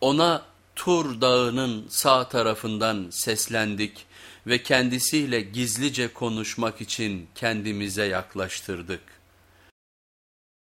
Ona Tur dağının sağ tarafından seslendik ve kendisiyle gizlice konuşmak için kendimize yaklaştırdık.